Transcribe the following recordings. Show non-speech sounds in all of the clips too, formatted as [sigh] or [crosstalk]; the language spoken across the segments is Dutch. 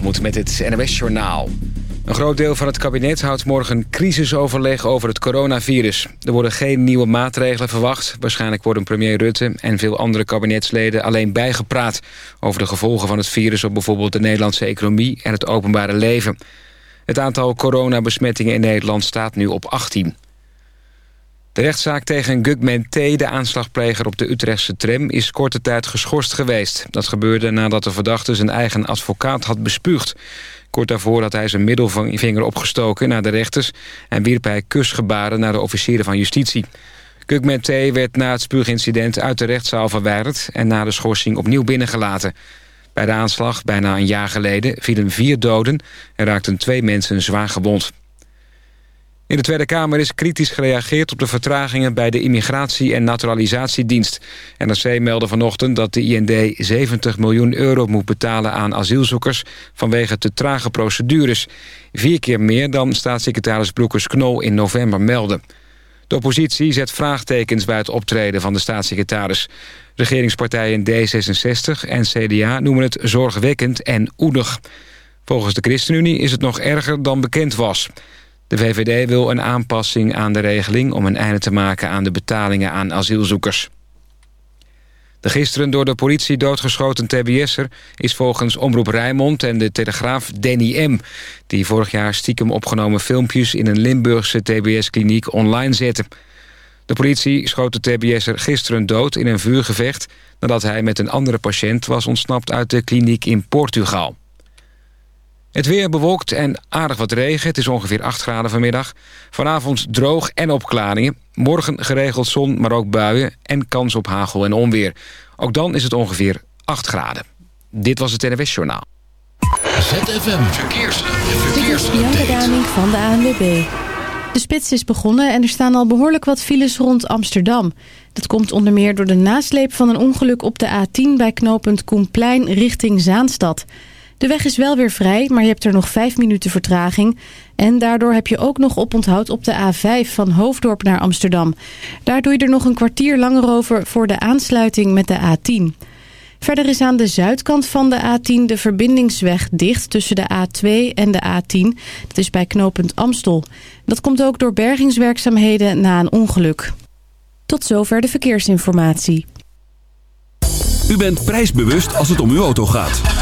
Met het NWS Journaal. Een groot deel van het kabinet houdt morgen crisisoverleg over het coronavirus. Er worden geen nieuwe maatregelen verwacht. Waarschijnlijk worden premier Rutte en veel andere kabinetsleden alleen bijgepraat... over de gevolgen van het virus op bijvoorbeeld de Nederlandse economie en het openbare leven. Het aantal coronabesmettingen in Nederland staat nu op 18. De rechtszaak tegen Gugman T., de aanslagpleger op de Utrechtse tram... is korte tijd geschorst geweest. Dat gebeurde nadat de verdachte zijn eigen advocaat had bespuugd. Kort daarvoor had hij zijn middelvinger opgestoken naar de rechters... en wierp hij kusgebaren naar de officieren van justitie. Gugman T. werd na het spuugincident uit de rechtszaal verwijderd... en na de schorsing opnieuw binnengelaten. Bij de aanslag, bijna een jaar geleden, vielen vier doden... en raakten twee mensen zwaar gewond. In de Tweede Kamer is kritisch gereageerd op de vertragingen... bij de Immigratie- en Naturalisatiedienst. NRC meldde vanochtend dat de IND 70 miljoen euro moet betalen aan asielzoekers... vanwege te trage procedures. Vier keer meer dan staatssecretaris Broekers-Knol in november meldde. De oppositie zet vraagtekens bij het optreden van de staatssecretaris. Regeringspartijen D66 en CDA noemen het zorgwekkend en oedig. Volgens de ChristenUnie is het nog erger dan bekend was... De VVD wil een aanpassing aan de regeling... om een einde te maken aan de betalingen aan asielzoekers. De gisteren door de politie doodgeschoten tbs'er... is volgens Omroep Rijnmond en de Telegraaf Danny M... die vorig jaar stiekem opgenomen filmpjes... in een Limburgse tbs-kliniek online zette. De politie schoot de tbs'er gisteren dood in een vuurgevecht... nadat hij met een andere patiënt was ontsnapt uit de kliniek in Portugal. Het weer bewolkt en aardig wat regen. Het is ongeveer 8 graden vanmiddag. Vanavond droog en opklaringen. Morgen geregeld zon, maar ook buien en kans op hagel en onweer. Ook dan is het ongeveer 8 graden. Dit was het NWS Journaal. ZFM Verkeers. Verkeers. Dit van de ANWB. De spits is begonnen en er staan al behoorlijk wat files rond Amsterdam. Dat komt onder meer door de nasleep van een ongeluk op de A10 bij knooppunt Koenplein richting Zaanstad... De weg is wel weer vrij, maar je hebt er nog vijf minuten vertraging. En daardoor heb je ook nog oponthoud op de A5 van Hoofddorp naar Amsterdam. Daar doe je er nog een kwartier langer over voor de aansluiting met de A10. Verder is aan de zuidkant van de A10 de verbindingsweg dicht tussen de A2 en de A10. Dat is bij knooppunt Amstel. Dat komt ook door bergingswerkzaamheden na een ongeluk. Tot zover de verkeersinformatie. U bent prijsbewust als het om uw auto gaat.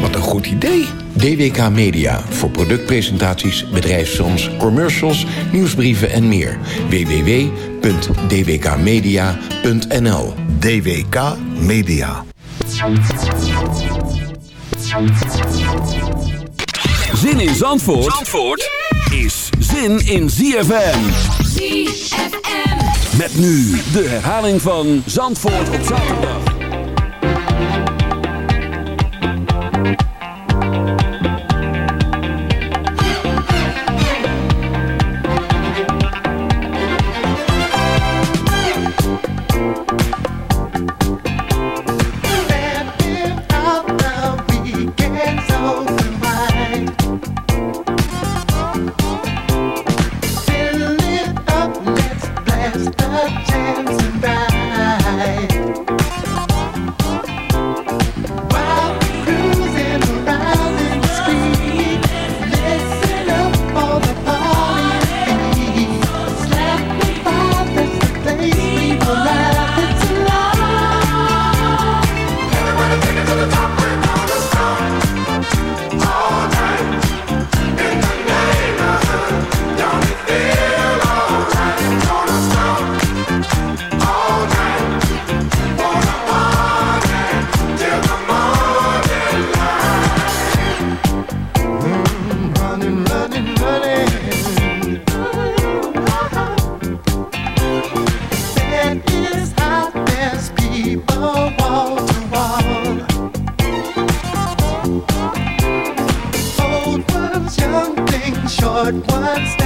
Wat een goed idee. DWK Media voor productpresentaties, bedrijfsfilms, commercials, nieuwsbrieven en meer. www.dwkmedia.nl DWK Media. Zin in Zandvoort, Zandvoort is zin in ZFM. ZFM. Met nu de herhaling van Zandvoort op zaterdag. short ones.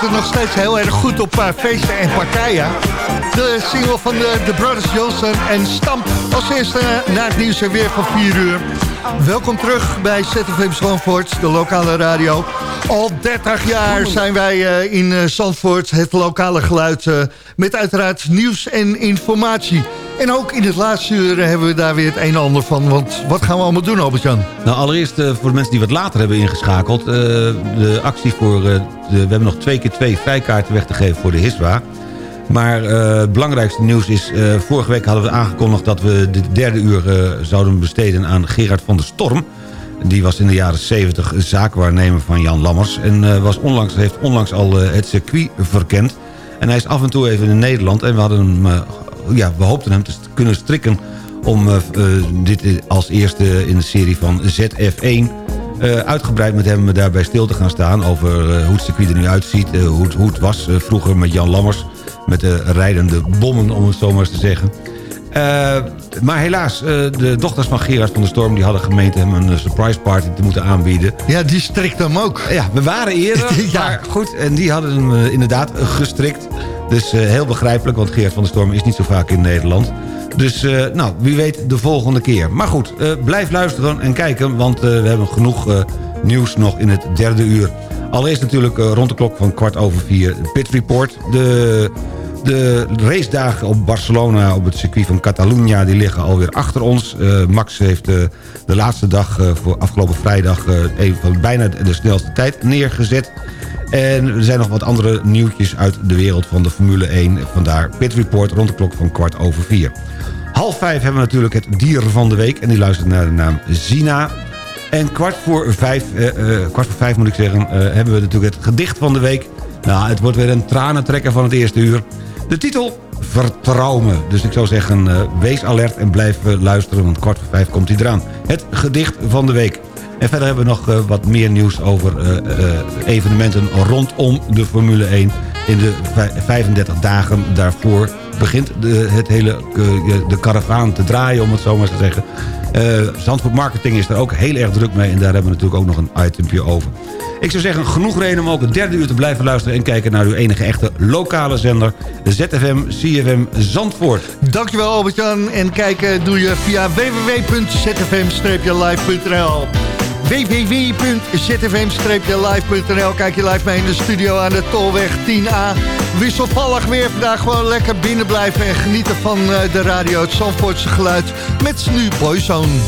Doet het nog steeds heel erg goed op eh, feesten en partijen. De single van de, de Brothers Johnson en Stamp. Als eerste eh, na het nieuws en weer van 4 uur. Welkom terug bij ZFM Zandvoort, de lokale radio. Al 30 jaar zijn wij eh, in eh, Zandvoort, het lokale geluid... eh, met uiteraard nieuws en informatie. En ook in het laatste uur hebben we daar weer het een en ander van. Want wat gaan we allemaal doen, Albert-Jan? Nou, allereerst voor de mensen die wat later hebben ingeschakeld. de actie voor... de, we hebben nog twee keer twee vrijkaarten weg te geven voor de HISWA. Maar eh, het belangrijkste nieuws is... eh, vorige week hadden we aangekondigd dat we de derde uur eh, zouden besteden aan Gerard van der Storm. Die was in de jaren 70 zaakwaarnemer van Jan Lammers. En was onlangs, heeft onlangs al het circuit verkend. En hij is af en toe even in Nederland. En we, hadden hem, ja, we hoopten hem te kunnen strikken om dit als eerste in de serie van ZF1... eh, uitgebreid met hem daarbij stil te gaan staan... over hoe het circuit er nu uitziet, hoe, het, hoe het was vroeger met Jan Lammers... met de rijdende bommen, om het zo maar eens te zeggen... Eh, maar helaas, eh, de dochters van Gerard van der Storm... die hadden gemeend hem een eh, surprise party te moeten aanbieden. Ja, die strikt hem ook. Ja, we waren eerder, [laughs] Ja. maar goed. En die hadden hem inderdaad gestrikt. Dus heel begrijpelijk, want Gerard van der Storm is niet zo vaak in Nederland. Dus nou, wie weet de volgende keer. Maar goed, blijf luisteren en kijken... want we hebben genoeg nieuws nog in het derde uur. Allereerst natuurlijk eh, rond de klok van kwart over vier Pit Report. De, de racedagen op Barcelona op het circuit van Catalunya... die liggen alweer achter ons. Eh, Max heeft eh, de laatste dag voor afgelopen vrijdag... een van bijna de snelste tijd neergezet. En er zijn nog wat andere nieuwtjes uit de wereld van de Formule 1. Vandaar Pit Report rond de klok van kwart over vier. Half vijf hebben we natuurlijk het dier van de week. En die luistert naar de naam Zina. En kwart voor vijf, eh, eh, kwart voor vijf moet ik zeggen... eh, hebben we natuurlijk het gedicht van de week. Nou, het wordt weer een tranentrekker van het eerste uur. De titel Vertrouw me. Dus ik zou zeggen, wees alert en blijf luisteren... want kwart voor vijf komt hij eraan. Het gedicht van de week. En verder hebben we nog wat meer nieuws over evenementen rondom de Formule 1. In de vij- 35 dagen daarvoor begint de, het hele, eh, de karavaan te draaien, om het zo maar te zeggen. Eh Zandvoort Marketing is er ook heel erg druk mee... en daar hebben we natuurlijk ook nog een itempje over. Ik zou zeggen, genoeg reden om ook het derde uur te blijven luisteren... en kijken naar uw enige echte lokale zender, ZFM CFM Zandvoort. Dankjewel Albert-Jan. En kijken doe je via www.zfm-live.nl www.zfm-live.nl Kijk je live mee in de studio aan de Tolweg 10A. Wisselvallig weer vandaag gewoon lekker binnen blijven... en genieten van eh, de radio, het Zandvoortse geluid... met nu Boyzone.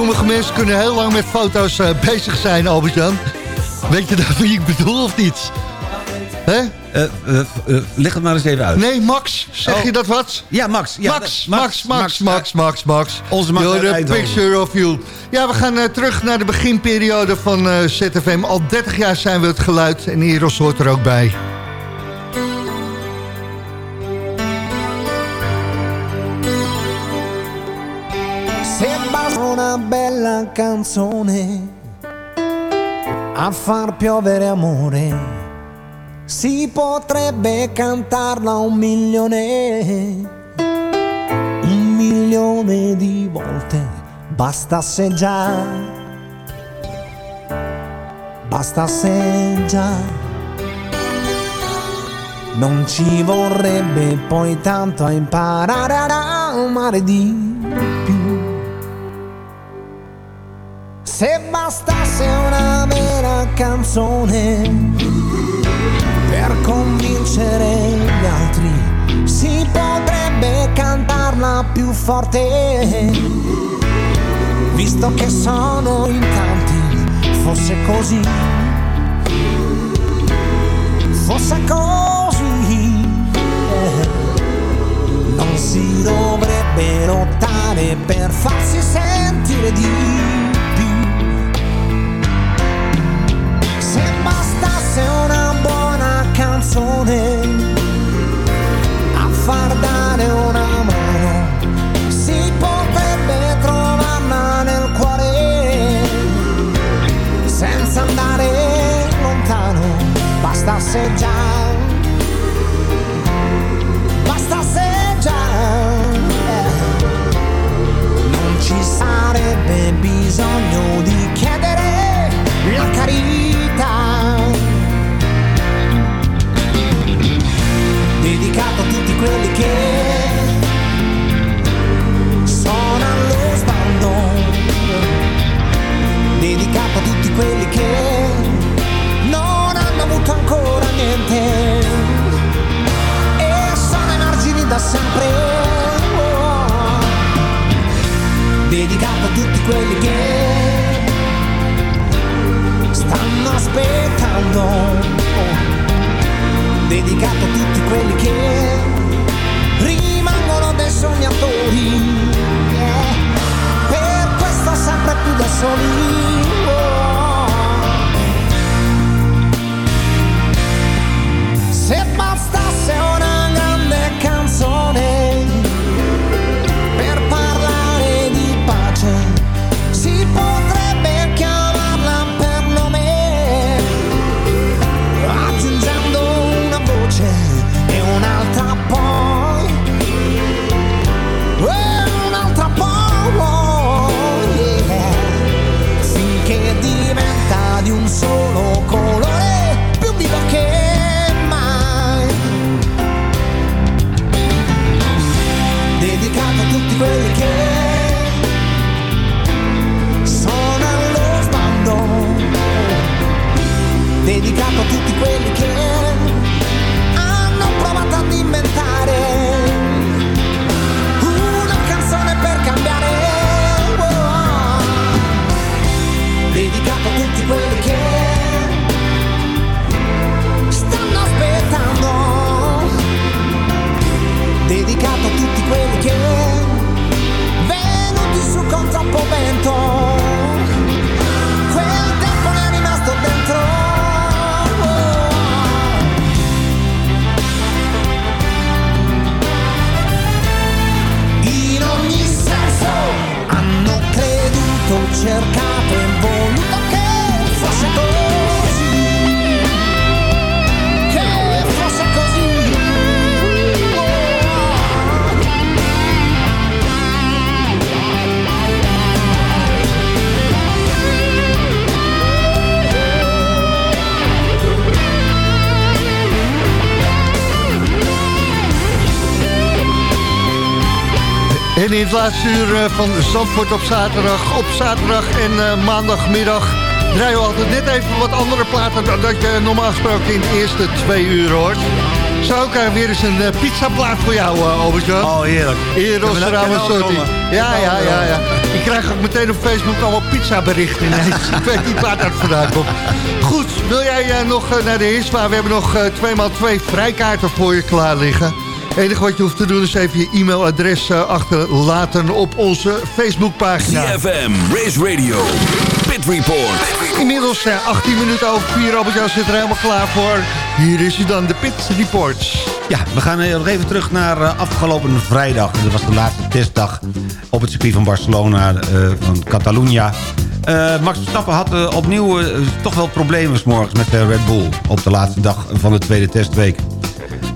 Sommige mensen kunnen heel lang met foto's eh, bezig zijn, Albert-Jan. Weet je dat wie ik bedoel of niet? Hè? Eh, leg het maar eens even uit. Nee, Max, zeg Oh. je dat wat? Ja, Max. Ja, Max, dat- Max, Max, Max, Max, Max. Onze Max the picture of you. Ja, we gaan terug naar de beginperiode van ZFM. Al 30 jaar zijn we het geluid en Eros hoort er ook bij. Canzone a far piovere amore. Si potrebbe cantarla un milione, un milione di volte. Bastasse già, bastasse già. Non ci vorrebbe poi tanto a imparare ad amare di Se bastasse una vera canzone per convincere gli altri, si potrebbe cantarla più forte. Visto che sono in tanti, fosse così, fosse così. Non si dovrebbe lottare per farsi sentire di bastasse una buona canzone a far dare una mano, si potrebbe trovarla nel cuore senza andare lontano. Bastasse già bastasse già eh. non ci sarebbe bisogno di het laatste uur eh, van Zandvoort op zaterdag, op zaterdag en eh, maandagmiddag... draaien we altijd net even wat andere platen dan dat je normaal gesproken in de eerste twee uur hoort. Zo ook eh, weer eens een uh, pizzaplaat voor jou, uh, Albert-Jan. Oh, heerlijk. Eros Ramazzotti. Ja, ja, ja, ja. Ik krijg ook meteen op Facebook allemaal pizzaberichten [laughs] ik weet niet waar dat vandaan komt. Goed, wil jij nog naar de Hispa? We hebben nog eh, 2x2 vrijkaarten voor je klaar liggen. Het enige wat je hoeft te doen is even je e-mailadres eh, achterlaten op onze Facebookpagina. CFM, Race Radio, Pit Report. Inmiddels eh, 18 minuten over 4. Albert-Jan zit er helemaal klaar voor. Hier is hij dan, de Pit Reports. Ja, we gaan eh, nog even terug naar eh, afgelopen vrijdag. Dat was de laatste testdag op het circuit van Barcelona, eh, van Catalunya. Eh, Max Verstappen had eh, opnieuw eh, toch wel problemen 's morgens met de Red Bull... op de laatste dag van de tweede testweek.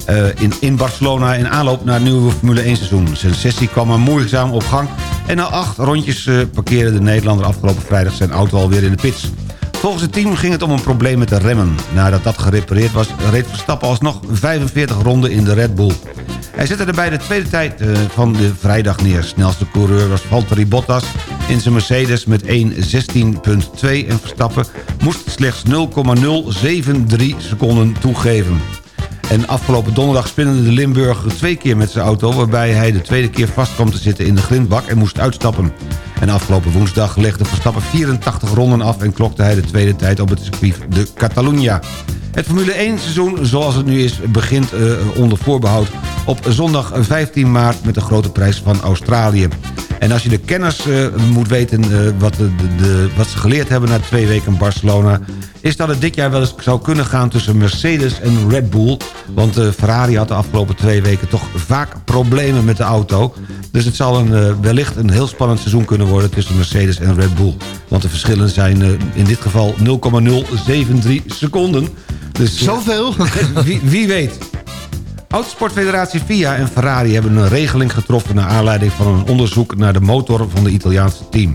Eh, in, in Barcelona in aanloop naar het nieuwe Formule 1 seizoen. Zijn sessie kwam maar moeizaam op gang... en na acht rondjes eh, parkeerde de Nederlander afgelopen vrijdag zijn auto alweer in de pits. Volgens het team ging het om een probleem met de remmen. Nadat dat gerepareerd was, reed Verstappen alsnog 45 ronden in de Red Bull. Hij zette erbij de tweede tijd eh, van de vrijdag neer. Snelste coureur was Valtteri Bottas in zijn Mercedes met 1.16.2... en Verstappen moest slechts 0,073 seconden toegeven. En afgelopen donderdag spinnende de Limburger twee keer met zijn auto... waarbij hij de tweede keer vast kwam te zitten in de grindbak en moest uitstappen. En afgelopen woensdag legde Verstappen 84 ronden af... en klokte hij de tweede tijd op het circuit de Catalunya. Het Formule 1 seizoen, zoals het nu is, begint eh, onder voorbehoud... op zondag 15 maart met de grote prijs van Australië. En als je de kenners eh, moet weten eh, wat, de, de, wat ze geleerd hebben na twee weken in Barcelona... is dat het dit jaar wel eens zou kunnen gaan tussen Mercedes en Red Bull. Want Ferrari had de afgelopen twee weken toch vaak problemen met de auto. Dus het zal een, wellicht een heel spannend seizoen kunnen worden tussen Mercedes en Red Bull. Want de verschillen zijn in dit geval 0,073 seconden. Dus, [laughs] Zoveel? [laughs] wie, wie weet. Autosportfederatie FIA en Ferrari hebben een regeling getroffen... naar aanleiding van een onderzoek naar de motor van de Italiaanse team.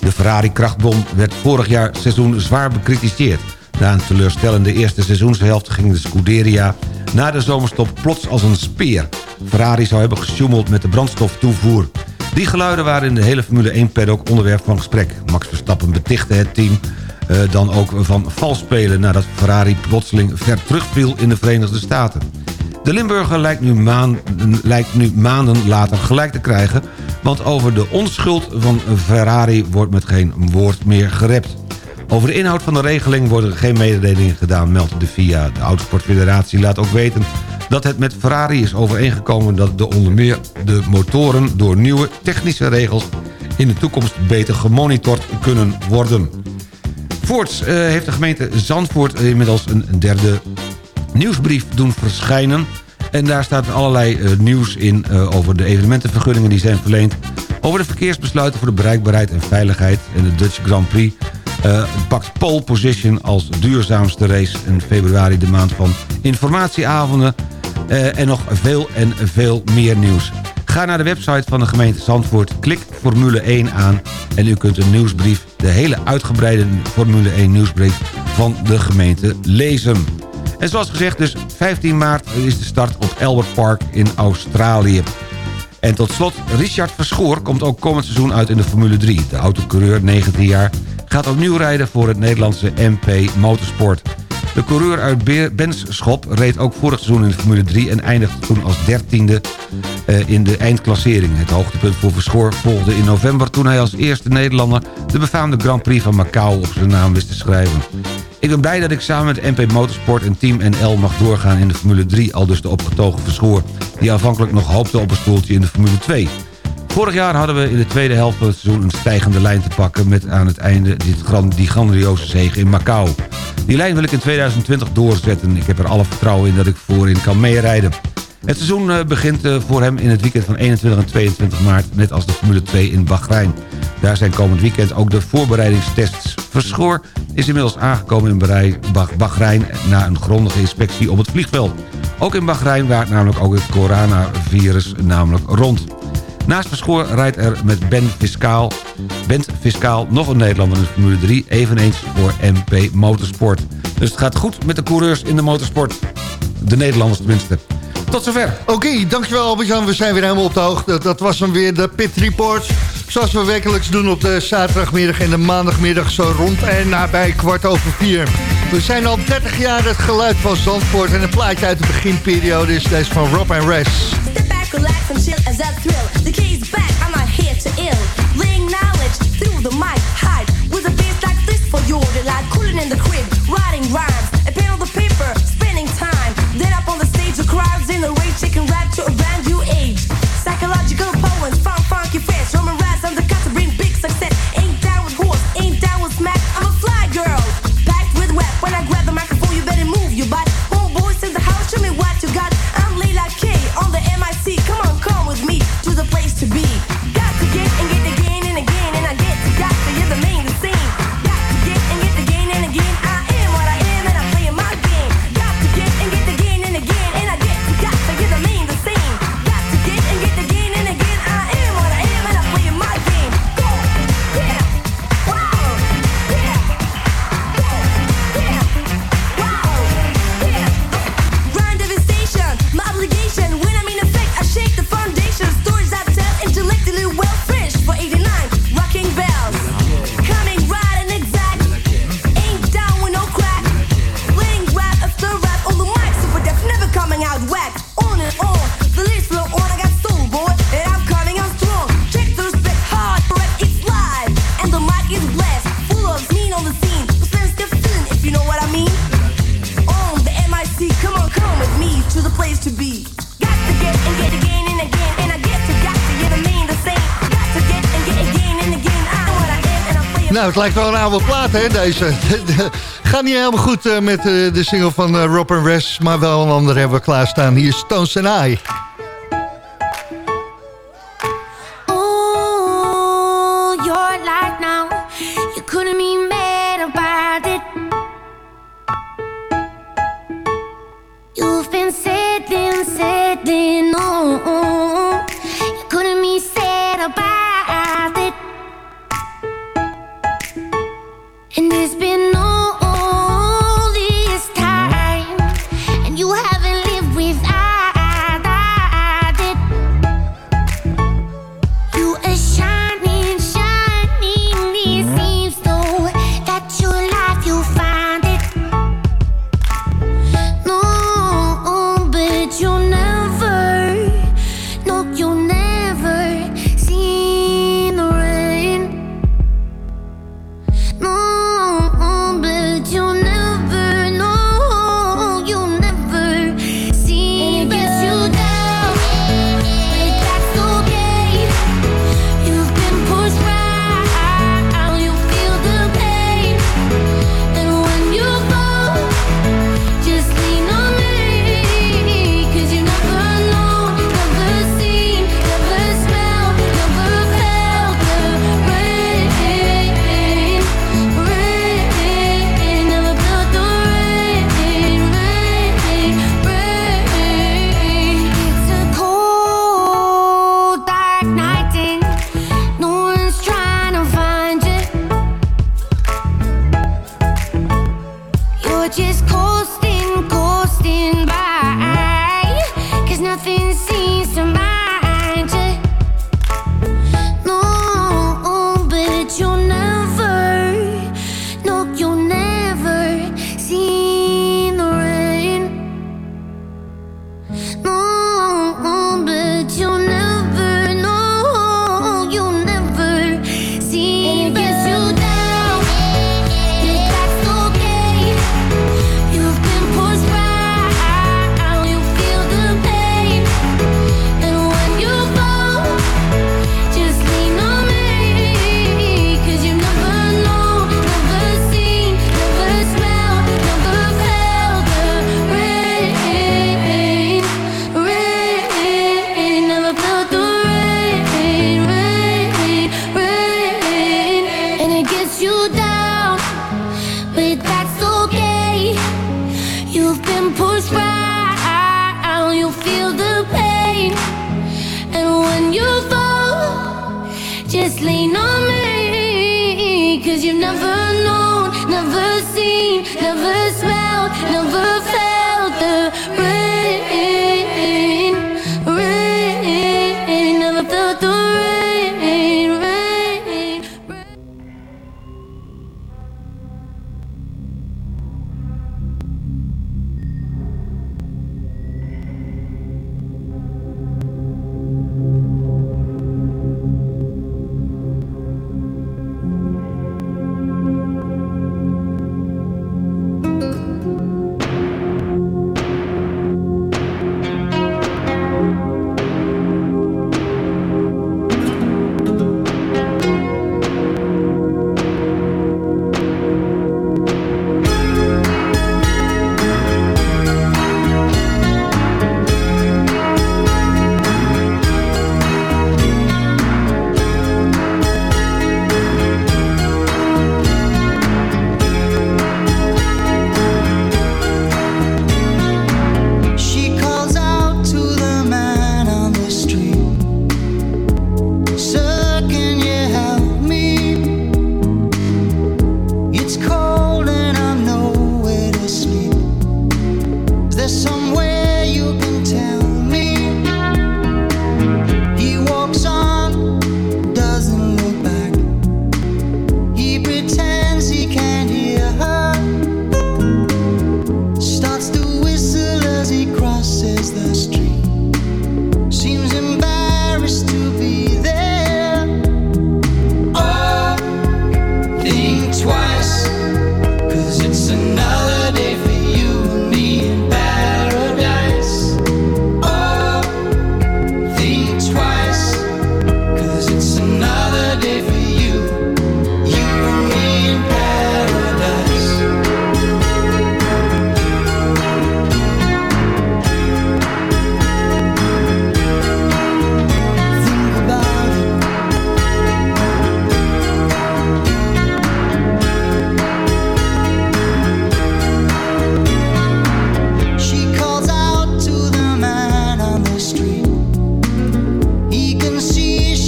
De Ferrari-krachtbom werd vorig jaar seizoen zwaar bekritiseerd. Na een teleurstellende eerste seizoenshelft ging de Scuderia... na de zomerstop plots als een speer. Ferrari zou hebben gesjoemeld met de brandstoftoevoer. Die geluiden waren in de hele Formule 1-paddock onderwerp van gesprek. Max Verstappen betichtte het team dan ook van vals spelen... nadat Ferrari plotseling ver terugviel in de Verenigde Staten. De Limburger lijkt nu, maanden, lijkt nu maanden later gelijk te krijgen... want over de onschuld van Ferrari wordt met geen woord meer gerept. Over de inhoud van de regeling worden geen mededelingen gedaan, meldt de FIA. De Autosportfederatie laat ook weten dat het met Ferrari is overeengekomen... dat de onder meer de motoren door nieuwe technische regels... in de toekomst beter gemonitord kunnen worden. Voorts eh, heeft de gemeente Zandvoort inmiddels een derde nieuwsbrief doen verschijnen. En daar staat allerlei eh, nieuws in eh, over de evenementenvergunningen die zijn verleend. Over de verkeersbesluiten voor de bereikbaarheid en veiligheid. En de Dutch Grand Prix eh, pakt pole position als duurzaamste race in februari. De maand van informatieavonden. eh, en nog veel en veel meer nieuws. Ga naar de website van de gemeente Zandvoort, klik Formule 1 aan... en u kunt een nieuwsbrief, de hele uitgebreide Formule 1 nieuwsbrief van de gemeente lezen. En zoals gezegd, dus 15 maart is de start op Albert Park in Australië. En tot slot, Richard Verschoor komt ook komend seizoen uit in de Formule 3. De autocoureur, 19 jaar, gaat opnieuw rijden voor het Nederlandse MP Motorsport. De coureur uit Benschop reed ook vorig seizoen in de Formule 3... en eindigde toen als dertiende eh, in de eindklassering. Het hoogtepunt voor Verschoor volgde in november... toen hij als eerste Nederlander de befaamde Grand Prix van Macau op zijn naam wist te schrijven. Ik ben blij dat ik samen met MP Motorsport en Team NL mag doorgaan in de Formule 3... al dus de opgetogen Verschoor, die aanvankelijk nog hoopte op een stoeltje in de Formule 2. Vorig jaar hadden we in de tweede helft van het seizoen een stijgende lijn te pakken... met aan het einde dit die grandioze zege in Macau. Die lijn wil ik in 2020 doorzetten. Ik heb er alle vertrouwen in dat ik voorin kan meerijden. Het seizoen eh, begint eh, voor hem in het weekend van 21 en 22 maart... net als de Formule 2 in Bahrein. Daar zijn komend weekend ook de voorbereidingstests. Verschoor is inmiddels aangekomen in Bahrein... na een grondige inspectie op het vliegveld. Ook in Bahrein waart namelijk ook het coronavirus namelijk rond. Naast Verschoor rijdt er met Ben Fiscaal, Bent Fiscaal nog een Nederlander in de Formule 3... eveneens voor MP Motorsport. Dus het gaat goed met de coureurs in de motorsport. De Nederlanders tenminste. Tot zover. Oké, dankjewel Albert-Jan. We zijn weer helemaal op de hoogte. Dat was dan weer de Pit Report. Zoals we wekelijks doen op de zaterdagmiddag en de maandagmiddag... zo rond en nabij kwart over vier. We zijn al 30 jaar het geluid van Zandvoort... en een plaatje uit de beginperiode is deze van Rob en Res. relax and chill as that thrill. The key's back, I'm not here to ill. Ring knowledge through the mic, hide with a bass like this for your delight. Cooling in the crib, writing rhymes, a pen on the paper, spending time. Then up on the stage, the crowd's in the rage, shaking rap to around you in. Nou, het lijkt wel een oude plaat, hè? Deze. [laughs] Gaat niet helemaal goed eh, met eh, de single van eh, Rob and Res, maar wel een andere hebben we klaarstaan. Hier is Stones and I.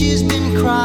she's been crying.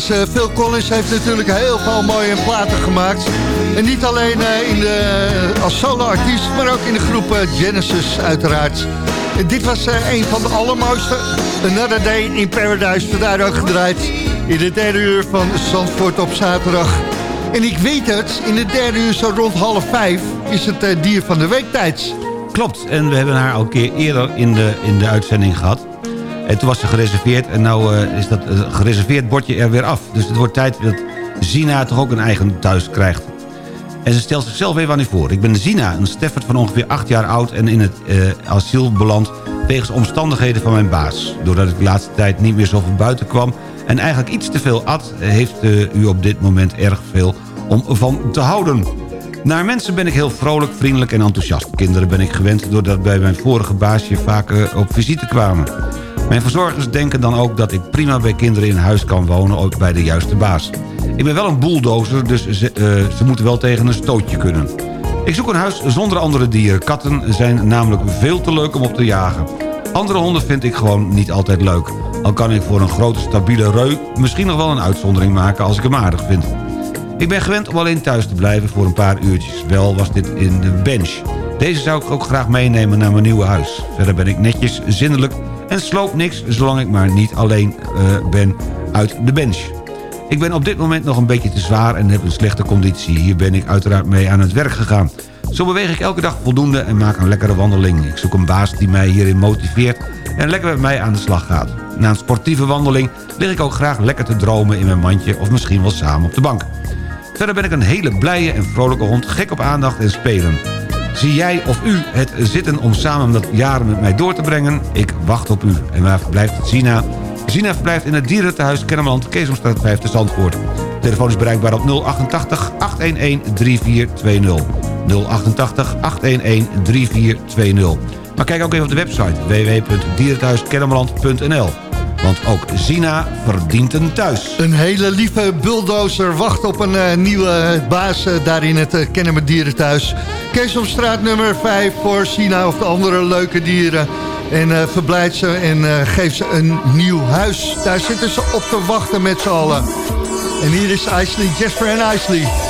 En deze Phil Collins heeft natuurlijk heel veel mooie platen gemaakt. En niet alleen eh, in de, als solo-artiest, maar ook in de groep eh, Genesis uiteraard. En dit was eh, een van de allermooiste. Another Day in Paradise, vandaar ook gedraaid in de derde uur van Zandvoort op zaterdag. En ik weet het, in de derde uur zo rond half vijf is het eh, dier van de week tijd. Klopt, en we hebben haar al een keer eerder in de, in de uitzending gehad. En toen was ze gereserveerd en nu is dat eh, gereserveerd bordje er weer af. Dus het wordt tijd dat Zina toch ook een eigen thuis krijgt. En ze stelt zichzelf even aan u voor. Ik ben Zina, een Steffert van ongeveer 8 jaar oud... en in het eh, asiel beland wegens omstandigheden van mijn baas. Doordat ik de laatste tijd niet meer zoveel buiten kwam... en eigenlijk iets te veel at... heeft eh, u op dit moment erg veel om van te houden. Naar mensen ben ik heel vrolijk, vriendelijk en enthousiast. Kinderen ben ik gewend doordat bij mijn vorige baasje vaak eh, op visite kwamen. Mijn verzorgers denken dan ook dat ik prima bij kinderen in huis kan wonen... ook bij de juiste baas. Ik ben wel een bulldozer, dus ze, eh, ze moeten wel tegen een stootje kunnen. Ik zoek een huis zonder andere dieren. Katten zijn namelijk veel te leuk om op te jagen. Andere honden vind ik gewoon niet altijd leuk. Al kan ik voor een grote stabiele reu misschien nog wel een uitzondering maken als ik hem aardig vind. Ik ben gewend om alleen thuis te blijven voor een paar uurtjes. Wel was dit in de bench. Deze zou ik ook graag meenemen naar mijn nieuwe huis. Verder ben ik netjes, zindelijk en sloop niks... zolang ik maar niet alleen eh, ben uit de bench. Ik ben op dit moment nog een beetje te zwaar en heb een slechte conditie. Hier ben ik uiteraard mee aan het werk gegaan. Zo beweeg ik elke dag voldoende en maak een lekkere wandeling. Ik zoek een baas die mij hierin motiveert en lekker met mij aan de slag gaat. Na een sportieve wandeling lig ik ook graag lekker te dromen in mijn mandje... of misschien wel samen op de bank. Verder ben ik een hele blije en vrolijke hond, gek op aandacht en spelen. Zie jij of u het zitten om samen dat jaren met mij door te brengen? Ik wacht op u. En waar verblijft Zina? Zina verblijft in het dierentehuis Kennemerland, Keesomstraat 5 te Zandvoort. Telefoon is bereikbaar op 088 811 3420. 088 811 3420. Maar kijk ook even op de website www.dierenthuiskennemerland.nl. Want ook Zina verdient een thuis. Een hele lieve bulldozer wacht op een eh, nieuwe baas eh, daar in het uh, Kennemer Dierenthuis. Keesomstraat nummer 5 voor Sina of de andere leuke dieren. En eh verblijd ze en eh, geef ze een nieuw huis. Daar zitten ze op te wachten met z'n allen. En hier is Isley, Jasper en Isley.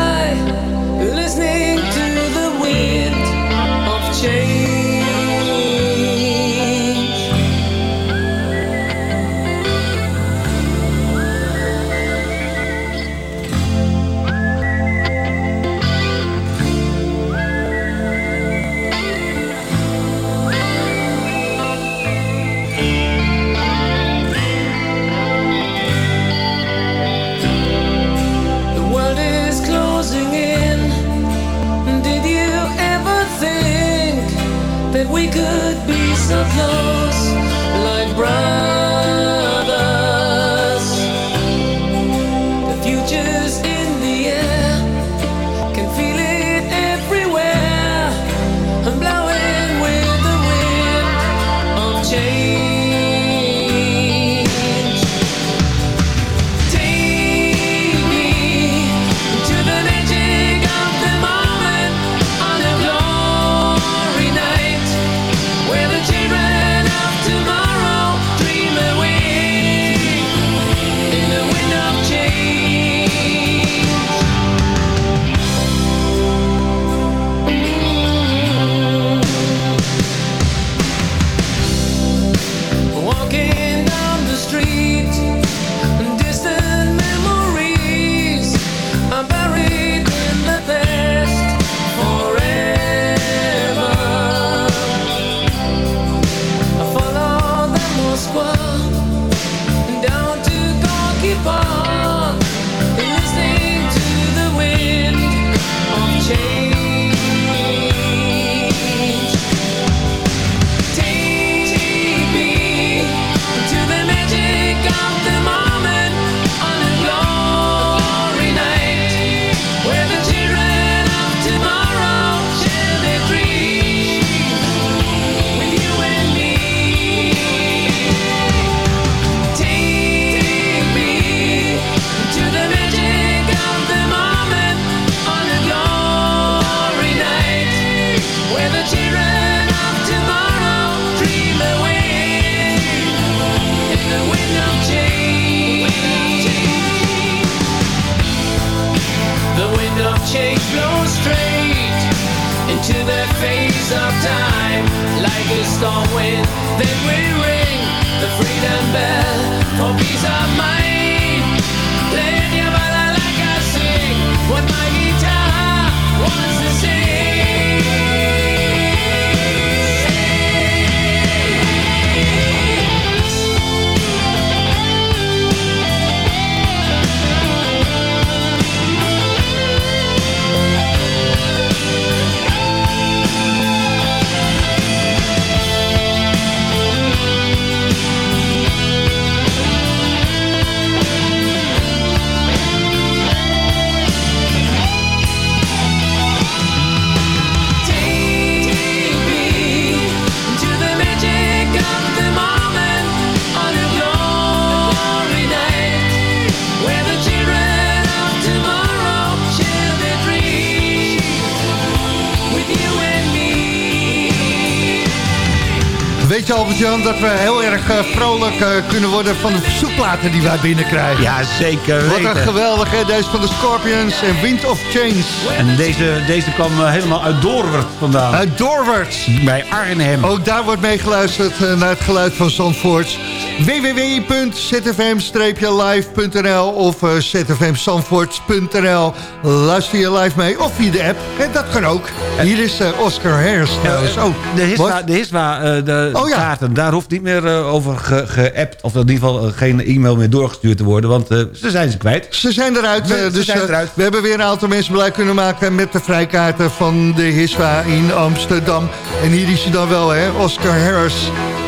Weet je Albert-Jan dat we heel erg eh, vrolijk eh, kunnen worden van de verzoekplaten die wij binnenkrijgen? Ja, zeker Wat een weten. geweldige, deze van de Scorpions en Wind of Change. En deze, deze kwam eh, helemaal uit Doorwerd vandaan. Uit Doorwerd. Bij Arnhem. Ook daar wordt meegeluisterd naar het geluid van Zandvoort. www.zfm-live.nl of zfmzandvoort.nl Luister je live mee of via de app. Hè, dat kan ook. Hier is Oscar Harris. Oh, de Hiswa, de, Hiswa de Oh ja. kaarten, daar hoeft niet meer eh, over ge- geappt... of in ieder geval eh, geen e-mail meer doorgestuurd te worden... want eh, ze zijn ze kwijt. Ze zijn eruit. We- ze dus zijn eruit. we hebben weer een aantal mensen blij kunnen maken... met de vrijkaarten van de Hiswa in Amsterdam. En hier is hij dan wel, hè? Oscar Harris.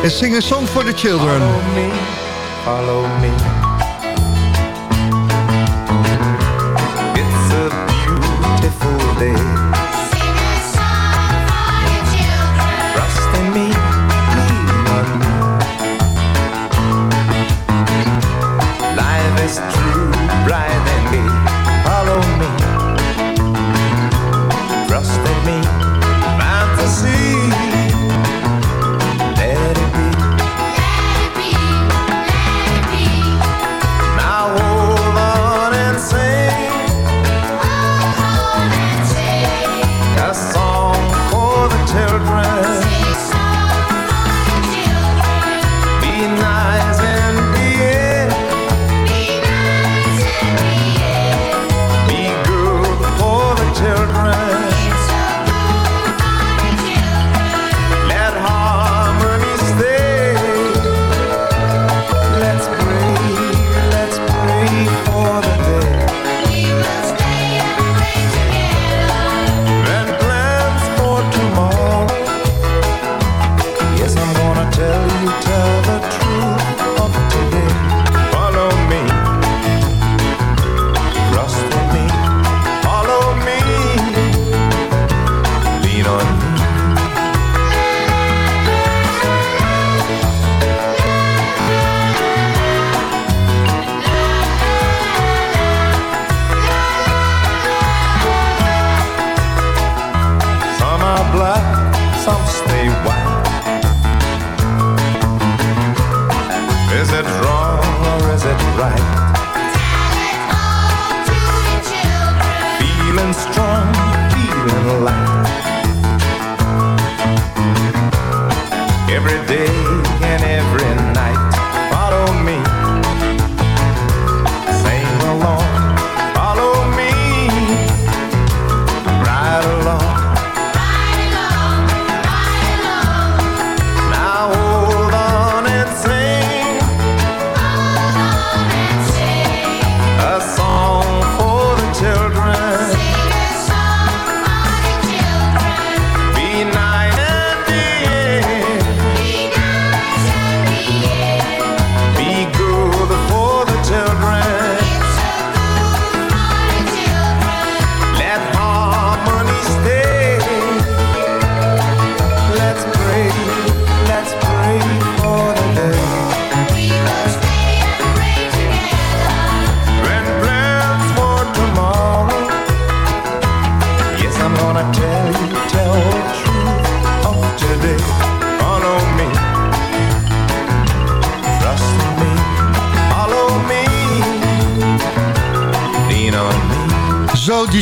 En Sing a Song for the Children. follow me.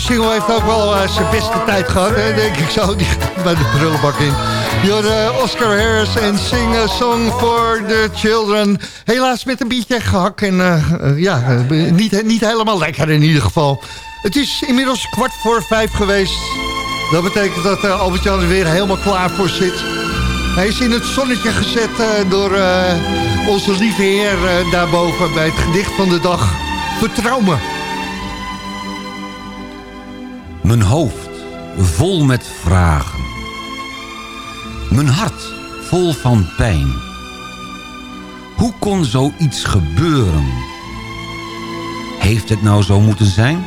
Single heeft ook wel eh, zijn beste tijd gehad, denk ik zo. [laughs] Die bij de prullenbak in. Jorde Oscar Harris en Sing a Song for the Children. Helaas met een beetje gehak en eh, eh, ja, eh, niet, niet helemaal lekker in ieder geval. Het is inmiddels kwart voor vijf geweest. Dat betekent dat eh, Albert-Jan er weer helemaal klaar voor zit. Hij is in het zonnetje gezet eh, door eh, onze lieve heer eh, daarboven bij het gedicht van de dag. Vertrouw me. Mijn hoofd vol met vragen. Mijn hart vol van pijn. Hoe kon zoiets gebeuren? Heeft het nou zo moeten zijn?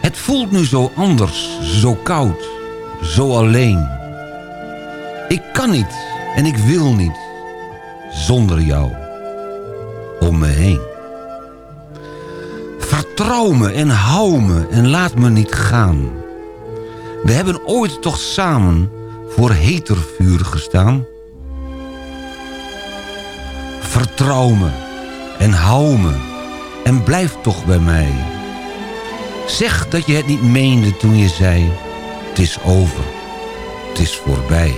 Het voelt nu zo anders, zo koud, zo alleen. Ik kan niet en ik wil niet zonder jou om me heen. Vertrouw me en hou me en laat me niet gaan. We hebben ooit toch samen voor heter vuur gestaan. Vertrouw me en hou me en blijf toch bij mij. Zeg dat je het niet meende toen je zei... Het is over, het is voorbij.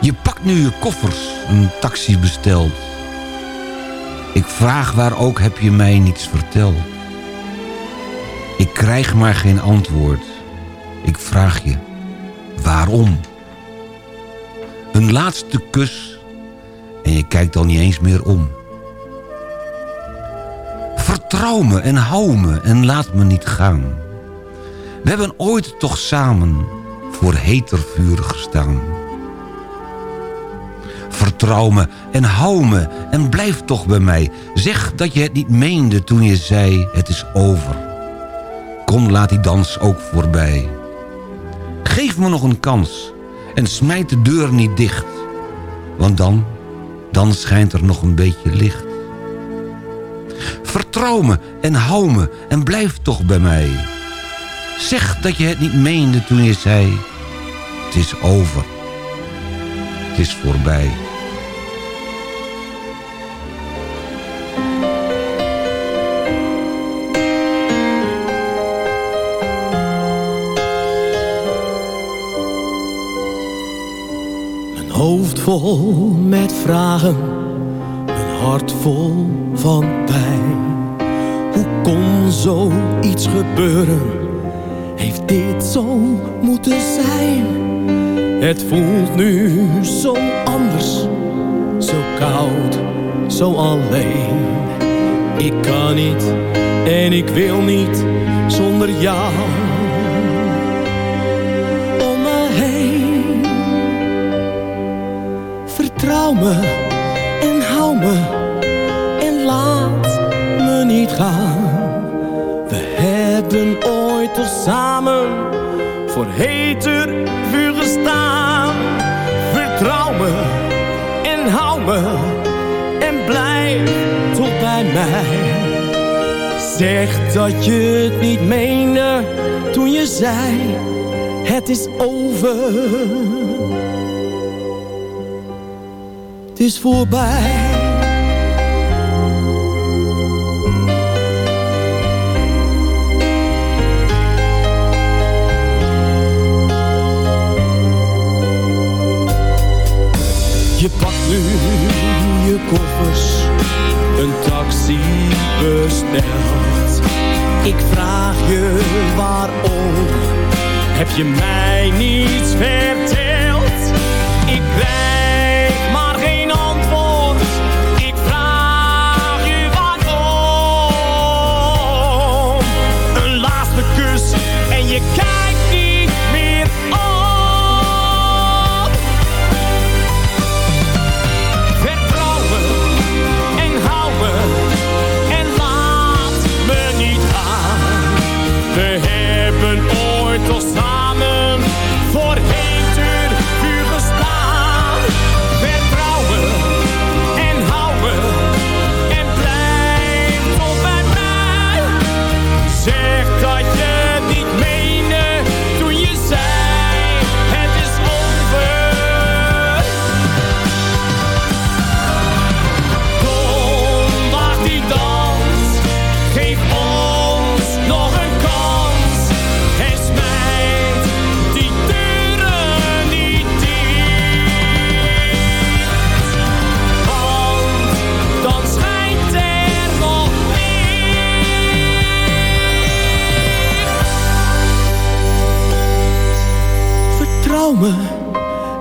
Je pakt nu je koffers, een taxi besteld. Ik vraag waar ook heb je mij niets verteld. Ik krijg maar geen antwoord. Ik vraag je, waarom? Een laatste kus en je kijkt al niet eens meer om. Vertrouw me en hou me en laat me niet gaan. We hebben ooit toch samen voor heter vuur gestaan. Vertrouw me en hou me en blijf toch bij mij. Zeg dat je het niet meende toen je zei het is over. Kom laat die dans ook voorbij. Geef me nog een kans en smijt de deur niet dicht. Want dan, dan schijnt er nog een beetje licht. Vertrouw me en hou me en blijf toch bij mij. Zeg dat je het niet meende toen je zei... Het is over. Het is voorbij. Vol met vragen, mijn hart vol van pijn. Hoe kon zoiets gebeuren? Heeft dit zo moeten zijn? Het voelt nu zo anders, zo koud, zo alleen. Ik kan niet en ik wil niet zonder jou. En hou me en laat me niet gaan. We hebben ooit toch samen voor heter vuur gestaan. Vertrouw me en hou me en blijf tot bij mij. Zeg dat je het niet meende toen je zei het is over is voorbij. Je pakt nu je koffers, een taxi bestelt. Ik vraag je waarom, heb je mij niets verteld? Ik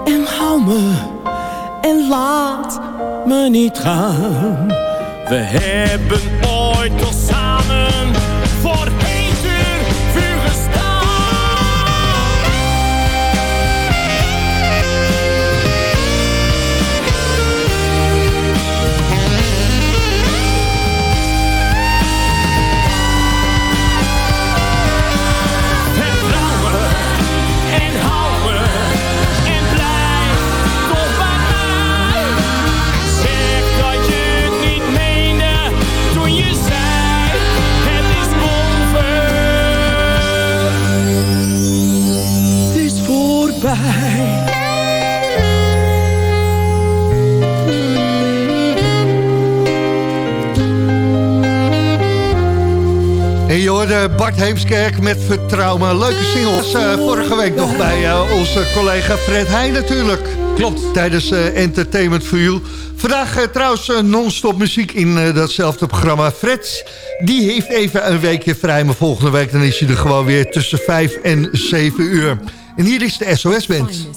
en hou me, en laat me niet gaan. We hebben ooit als. En je hoorde Bart Heemskerk met vertrouwen. Leuke singles uh, eh, vorige week nog bij eh, onze collega Fred Heij natuurlijk. Klopt. Tijdens eh, Entertainment for You. Vandaag trouwens non-stop muziek in datzelfde programma. Fred, die heeft even een weekje vrij. Maar volgende week dan is hij er gewoon weer tussen 5 en 7 uur. En hier is de SOS-band.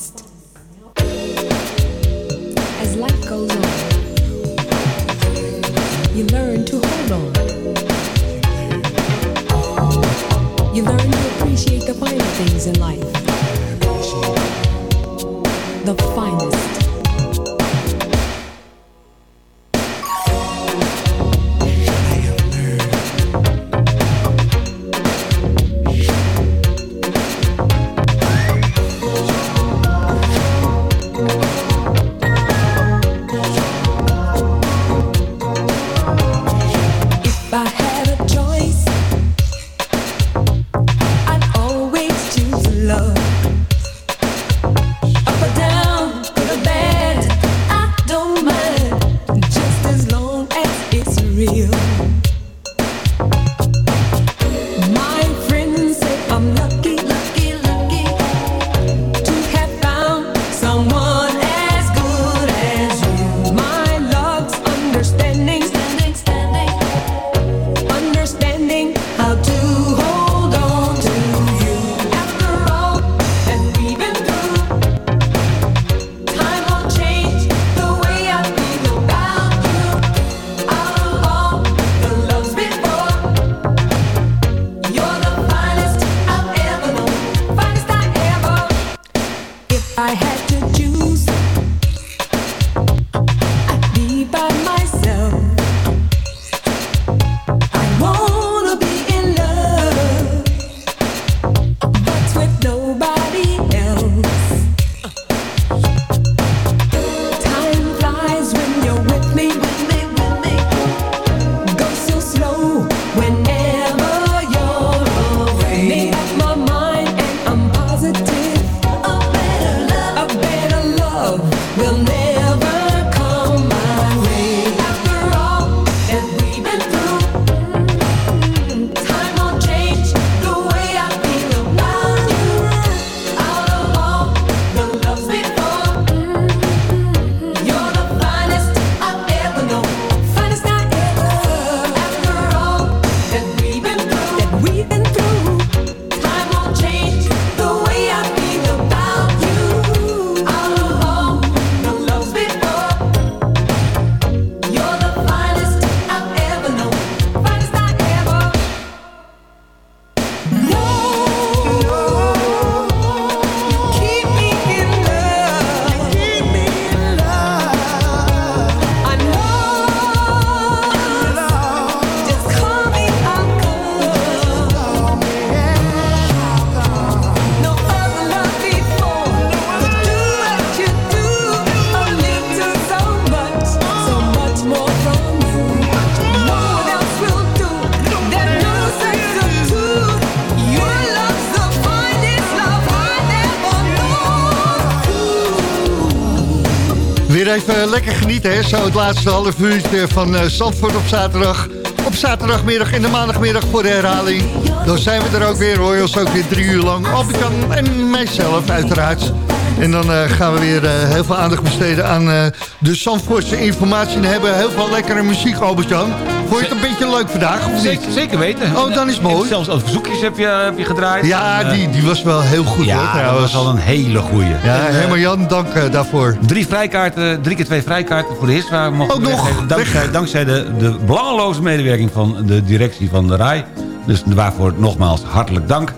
Lekker genieten, hè? Zo het laatste half uurtje van eh, Zandvoort op zaterdag. Op zaterdagmiddag en de maandagmiddag voor de herhaling. Dan zijn we er ook weer, hoor. Ook weer drie uur lang. Albert-Jan en mijzelf, uiteraard. En dan eh, gaan we weer eh, heel veel aandacht besteden aan de Zandvoortse informatie. En hebben heel veel lekkere muziek, Albert-Jan. Vond je het een beetje leuk vandaag, of niet? Zeker, zeker weten. Oh, dan is het mooi. Zelfs als verzoekjes heb je, heb je gedraaid. Ja, En, eh, die, die was wel heel goed, ja, hoor, dat was al een hele goeie. Ja, En, eh, helemaal Jan, dank eh, daarvoor. Drie vrijkaarten, drie keer twee vrijkaarten voor de hits. Waar we mochten Ook nog, weggeven. Dankzij, dankzij de, de belangeloze medewerking van de directie van de RAI. Dus waarvoor nogmaals hartelijk dank.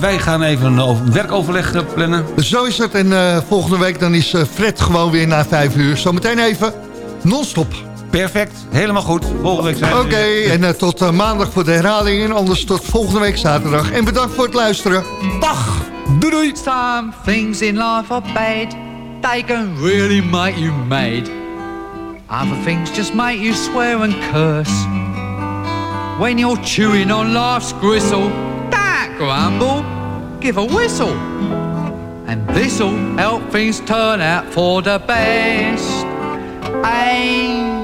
Wij gaan even een over- werkoverleg plannen. Zo is het. En volgende week dan is Fred gewoon weer na vijf uur. Zometeen even non-stop. Perfect, helemaal goed. Volgende week zijn we Oké, en eh, tot eh, maandag voor de herhaling. En anders tot volgende week zaterdag. En bedankt voor het luisteren. Dag! Doei doei! Some things in life are bad. They can really make you mad. Other things just make you swear and curse. When you're chewing on life's gristle, don't grumble, give a whistle. And this'll help things turn out for the best. And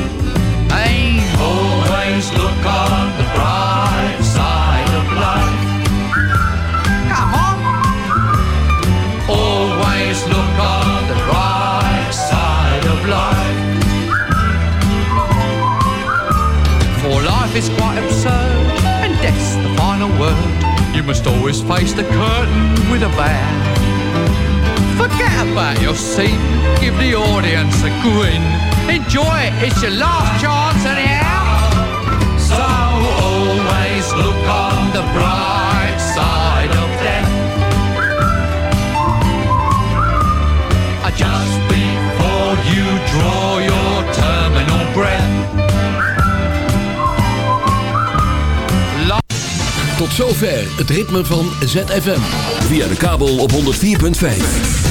Hey, always look on the bright side of life. Come on. Always look on the bright side of life. For life is quite absurd, and death's the final word. You must always face the curtain with a bow. Forget about your seat, give the audience a grin. Enjoy it, it's your last chance anyhow. So always look on the bright side of death. Just before you draw your terminal breath. Tot zover het ritme van ZFM. Via de kabel op 104.5.